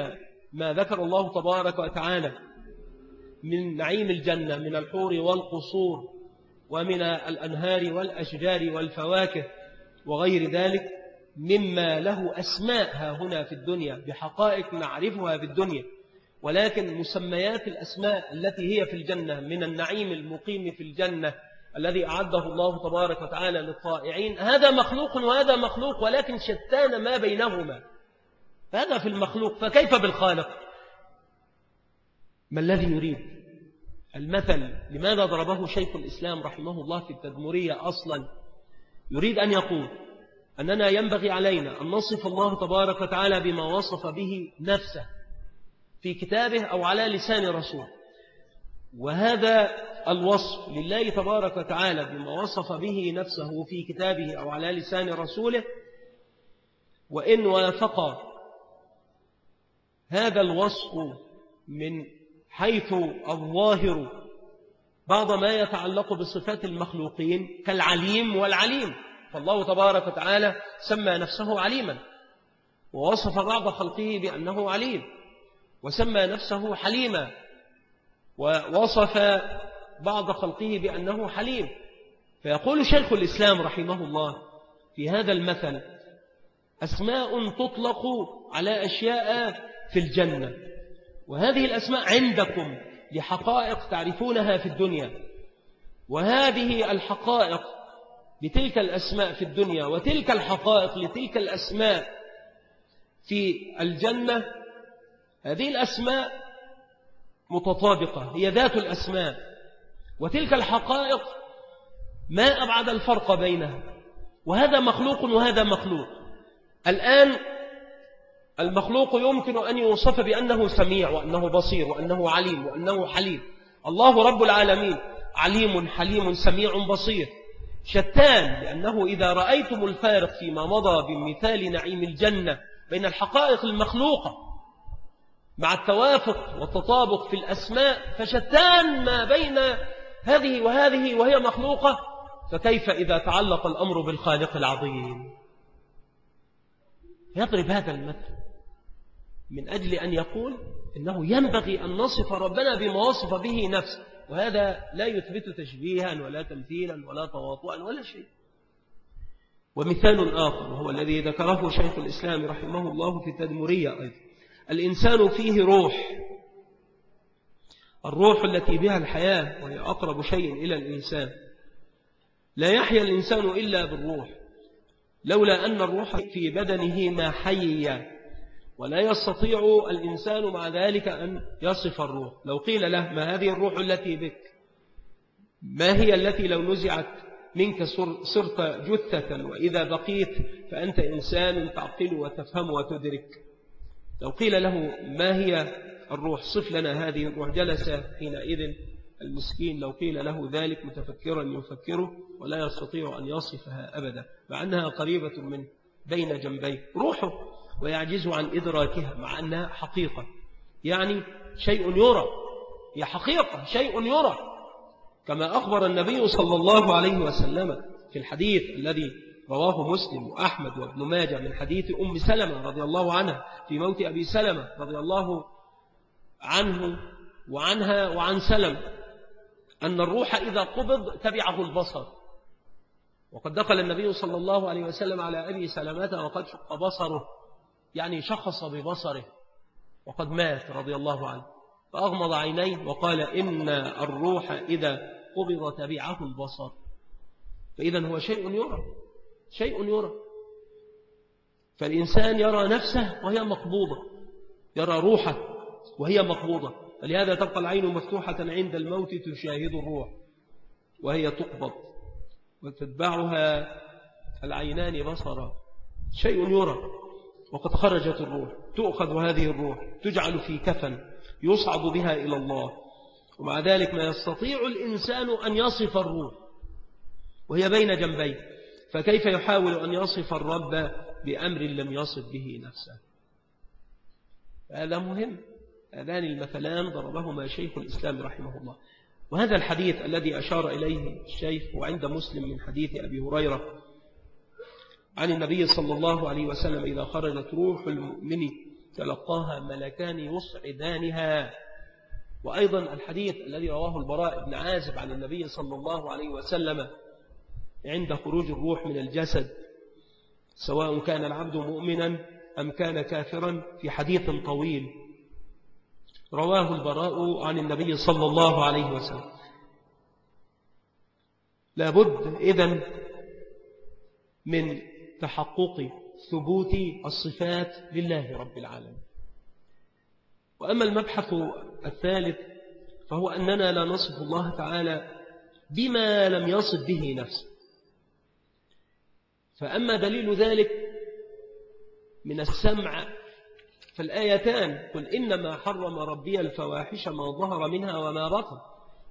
ما ذكر الله تبارك وتعالى من نعيم الجنة من الحور والقصور ومن الأنهار والأشجار والفواكه وغير ذلك مما له أسماء ها هنا في الدنيا بحقائق نعرفها في الدنيا. ولكن مسميات الأسماء التي هي في الجنة من النعيم المقيم في الجنة الذي أعده الله تبارك وتعالى للطائعين. هذا مخلوق وهذا مخلوق ولكن شتان ما بينهما. هذا في المخلوق فكيف بالخالق؟ ما الذي يريد؟ المثل لماذا ضربه شيخ الإسلام رحمه الله في التدمرية أصلا؟ يريد أن يقول أننا ينبغي علينا أن نصف الله تبارك وتعالى بما وصف به نفسه في كتابه أو على لسان رسوله. وهذا الوصف لله تبارك وتعالى بما وصف به نفسه في كتابه أو على لسان رسوله وإن وافق هذا الوصف من حيث الظاهر بعض ما يتعلق بصفات المخلوقين كالعليم والعليم. فالله تبارك وتعالى سمى نفسه عليما ووصف بعض خلقه بأنه عليم وسمى نفسه حليما ووصف بعض خلقه بأنه حليم. فيقول شيخ الإسلام رحمه الله في هذا المثل أسماء تطلق على أشياء في الجنة وهذه الأسماء عندكم لحقائق تعرفونها في الدنيا. وهذه الحقائق لتلك الأسماء في الدنيا وتلك الحقائق لتلك الأسماء في الجنة هذه الأسماء متطابقة هي ذات الأسماء. وتلك الحقائق ما أبعد الفرق بينها. وهذا مخلوق وهذا مخلوق. الآن المخلوق يمكن أن يوصف بأنه سميع وأنه بصير وأنه عليم وأنه حليم. الله رب العالمين عليم حليم سميع بصير. شتان لأنه إذا رأيتم الفارق فيما مضى بمثال نعيم الجنة بين الحقائق المخلوقة مع التوافق والتطابق في الأسماء فشتان ما بين هذه وهذه وهي مخلوقة فكيف إذا تعلق الأمر بالخالق العظيم؟ يضرب هذا المثل من أجل أن يقول إنه ينبغي أن نصف ربنا بما وصف به نفسه وهذا لا يثبت تشبيها ولا تمثيلا ولا تواطؤا ولا شيء. ومثال آخر وهو الذي ذكره شيخ الإسلام رحمه الله في التدمرية أيضا. الإنسان فيه روح الروح التي بها الحياة وهي أقرب شيء إلى الإنسان. لا يحيا الإنسان إلا بالروح. لولا أن الروح في بدنه ما حي ولا يستطيع الإنسان مع ذلك أن يصف الروح. لو قيل له ما هذه الروح التي بك؟ ما هي التي لو نزعت منك صرت جثة؟ وإذا بقيت فأنت إنسان تعقل وتفهم وتدرك. لو قيل له ما هي الروح صف لنا هذه الروح جلس حينئذ. المسكين لو قيل له ذلك متفكرا يفكره ولا يستطيع أن يصفها أبدا مع أنها قريبة من بين جنبيه. روحه ويعجز عن إدراكها مع أنها حقيقة. يعني شيء يرى هي حقيقة شيء يرى. كما أخبر النبي صلى الله عليه وسلم في الحديث الذي رواه مسلم وأحمد وابن ماجه من حديث أم سلمة رضي الله عنها في موت أبي سلمة رضي الله عنه وعنها وعن سلم أن الروح إذا قبض تبعه البصر. وقد دخل النبي صلى الله عليه وسلم على أبي سلمة وقد شق بصره يعني شخص ببصره. وقد مات رضي الله عنه. فأغمض عينيه وقال إن الروح إذا قبض تبعه البصر. فإذا هو شيء يرى شيء يرى فالإنسان يرى نفسه وهي مقبوضة يرى روحه. وهي مقبوضة فلهذا تبقى العين مفتوحة عند الموت تشاهد الروح وهي تقبض وتتبعها العينان بصرا. شيء يرى وقد خرجت الروح. تؤخذ هذه الروح تجعل في كفن يصعد بها إلى الله. ومع ذلك ما يستطيع الإنسان أن يصف الروح وهي بين جنبيه. فكيف يحاول أن يصف الرب بأمر لم يصف به نفسه؟ هذا مهم. هذان المثلان ضربهما شيخ الإسلام رحمه الله. وهذا الحديث الذي أشار إليه الشيخ وعند مسلم من حديث أبي هريرة عن النبي صلى الله عليه وسلم إذا خرجت روح المؤمن تلقاها ملكان يصعدانها. وأيضا الحديث الذي رواه البراء بن عازب عن النبي صلى الله عليه وسلم عند خروج الروح من الجسد سواء كان العبد مؤمنا أم كان كافرا في حديث طويل. رواه البراء عن النبي صلى الله عليه وسلم. لابد إذن من تحقق ثبوت الصفات لله رب العالمين. وأما المبحث الثالث فهو أننا لا نصف الله تعالى بما لم يصف به نفسه. فأما دليل ذلك من السمع فالآيتان قل إنما حرم ربي الفواحش ما ظهر منها وما بطن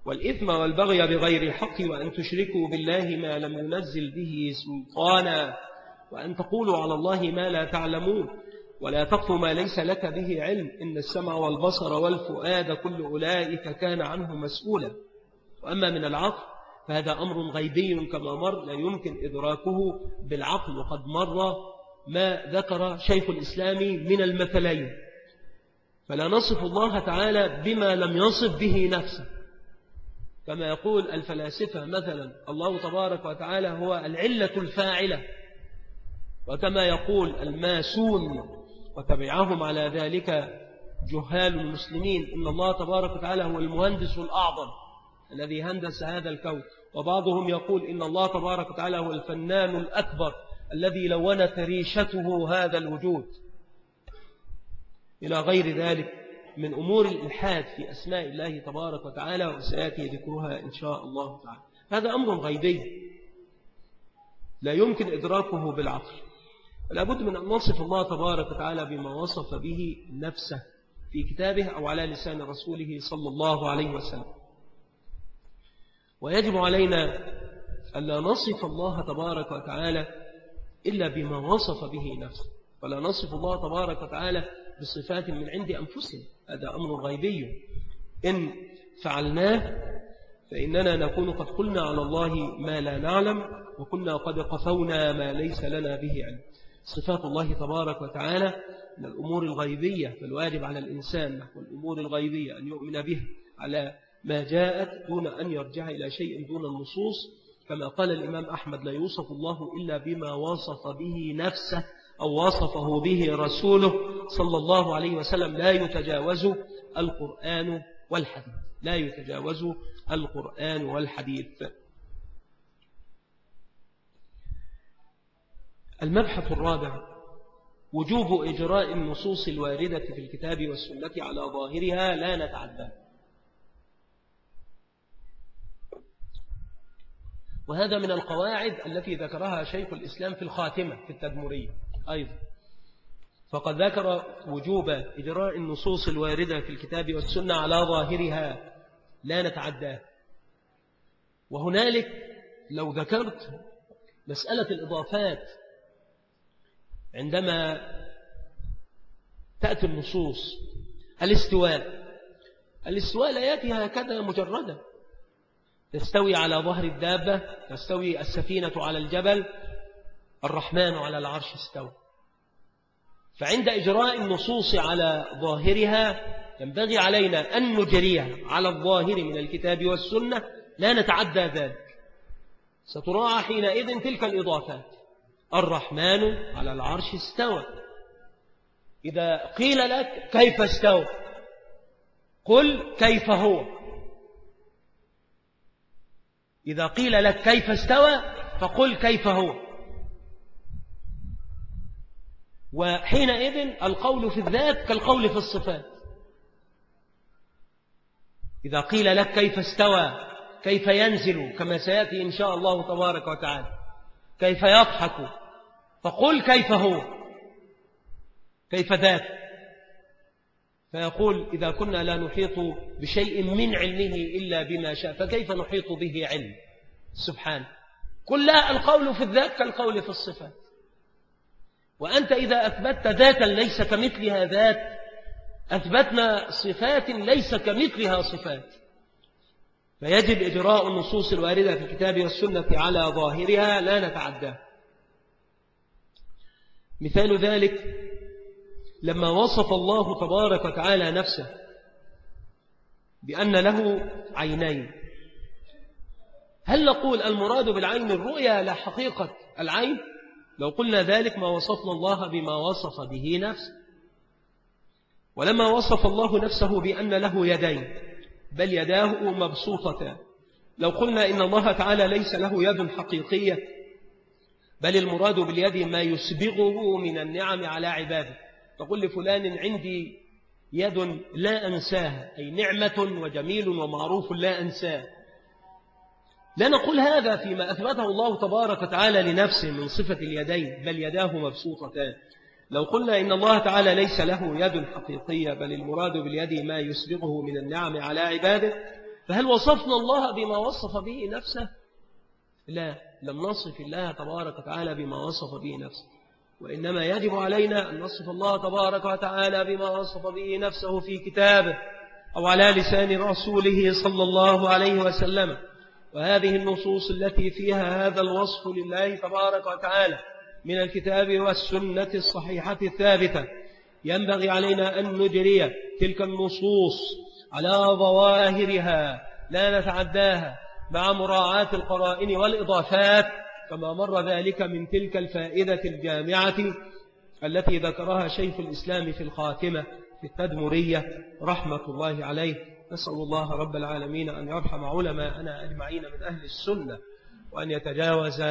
والإثم والبغي بغير الحق وأن تشركوا بالله ما لم ينزل به سلطانا وأن تقولوا على الله ما لا تعلمون ولا تقف ما ليس لك به علم إن السمع والبصر والفؤاد كل أولئك كان عنه مسؤولا. وأما من العقل فهذا أمر غيبي كما مر لا يمكن إدراكه بالعقل وقد مر ما ذكر شيخ الإسلام من المثلين. فلا نصف الله تعالى بما لم يصف به نفسه. كما يقول الفلاسفة مثلا الله تبارك وتعالى هو العلة الفاعلة. وكما يقول الماسون وتبعهم على ذلك جهال المسلمين إن الله تبارك وتعالى هو المهندس الأعظم الذي هندس هذا الكون. وبعضهم يقول إن الله تبارك وتعالى هو الفنان الأكبر. الذي لونت ريشته هذا الوجود. إلى غير ذلك من أمور الإلحاد في أسماء الله تبارك وتعالى وسيأتي ذكرها إن شاء الله تعالى. هذا أمر غيبي. لا يمكن إدراكه بالعقل. لابد من أن نصف الله تبارك وتعالى بما وصف به نفسه في كتابه أو على لسان رسوله صلى الله عليه وسلم. ويجب علينا ألا نصف الله تبارك وتعالى إلا بما وصف به نفسه. ولا نصف الله تبارك وتعالى بصفات من عند أنفسنا. هذا أمر غيبي. إن فعلناه فإننا نكون قد قلنا على الله ما لا نعلم وكنا قد قفونا ما ليس لنا به علم. صفات الله تبارك وتعالى من الأمور الغيبية فالواجب على الإنسان نحو الأمور الغيبية أن يؤمن به على ما جاءت دون أن يرجع إلى شيء دون النصوص. كما قال الإمام أحمد لا يوصف الله إلا بما وصف به نفسه أو وصفه به رسوله. صلى الله عليه وسلم لا يتجاوز القرآن والحديث. لا يتجاوز القرآن والحديث. المبحث الرابع وجوب إجراء النصوص الواردة في الكتاب والسنة على ظاهرها لا نتعدى. وهذا من القواعد التي ذكرها شيخ الإسلام في الخاتمة في التدمرية أيضا. فقد ذكر وجوب إجراء النصوص الواردة في الكتاب والسنة على ظاهرها لا نتعداه. وهنالك لو ذكرت مسألة الإضافات عندما تأتي النصوص الاستواء. الاستواء لا يأتي هكذا مجردا. تستوي على ظهر الدابة تستوي السفينة على الجبل الرحمن على العرش استوى. فعند إجراء النصوص على ظاهرها ينبغي علينا أن نجريها على الظاهر من الكتاب والسنة لا نتعدى ذلك. ستراعى حينئذ تلك الإضافات. الرحمن على العرش استوى. إذا قيل لك كيف استوى؟ قل كيف هو؟ إذا قيل لك كيف استوى فقل كيف هو. وحينئذ القول في الذات كالقول في الصفات. إذا قيل لك كيف استوى كيف ينزل كما سيأتي إن شاء الله تبارك وتعالى. كيف يضحك فقل كيف هو. كيف ذاك. فيقول إذا كنا لا نحيط بشيء من علمه إلا بما شاء فكيف نحيط به علم؟ سبحانه لا القول في الذات كالقول في الصفات. وأنت إذا أثبتت ذاتا ليس كمثلها ذات أثبتنا صفات ليس كمثلها صفات. فيجب إجراء النصوص الواردة في الكتاب والسنة على ظاهرها لا نتعداه. مثال ذلك لما وصف الله تبارك وتعالى نفسه بأن له عينين. هل نقول المراد بالعين الرؤيا لا حقيقة؟ العين؟ لو قلنا ذلك ما وصفنا الله بما وصف به نفسه. ولما وصف الله نفسه بأن له يدين بل يداه مبسوطتان. لو قلنا إن الله تعالى ليس له يد حقيقية بل المراد باليد ما يسبغه من النعم على عباده. تقول لفلان عندي يد لا أنساها أي نعمة وجميل ومعروف لا أنساه. لا نقول هذا فيما أثبته الله تبارك وتعالى لنفسه من صفة اليدين بل يداه مبسوطتان. لو قلنا إن الله تعالى ليس له يد حقيقية بل المراد باليد ما يسبغه من النعم على عباده فهل وصفنا الله بما وصف به نفسه؟ لا لم نصف الله تبارك وتعالى بما وصف به نفسه. وإنما يجب علينا أن نصف الله تبارك وتعالى بما وصف به نفسه في كتابه أو على لسان رسوله صلى الله عليه وسلم. وهذه النصوص التي فيها هذا الوصف لله تبارك وتعالى من الكتاب والسنة الصحيحة الثابتة. ينبغي علينا أن نجري تلك النصوص على ظواهرها لا نتعداها مع مراعاة القرائن والإضافات كما مر ذلك من تلك الفائدة الجامعة التي ذكرها شيخ الإسلام في الخاتمة في التدمرية رحمة الله عليه. نسأل الله رب العالمين أن يرحم علماءنا أجمعين من أهل السنة وأن يتجاوز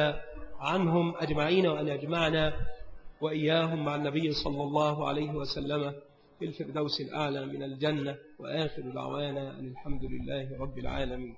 عنهم أجمعين وأن يجمعنا وإياهم مع النبي صلى الله عليه وسلم في الفردوس الأعلى من الجنة. وآخر دعوانا الحمد لله رب العالمين.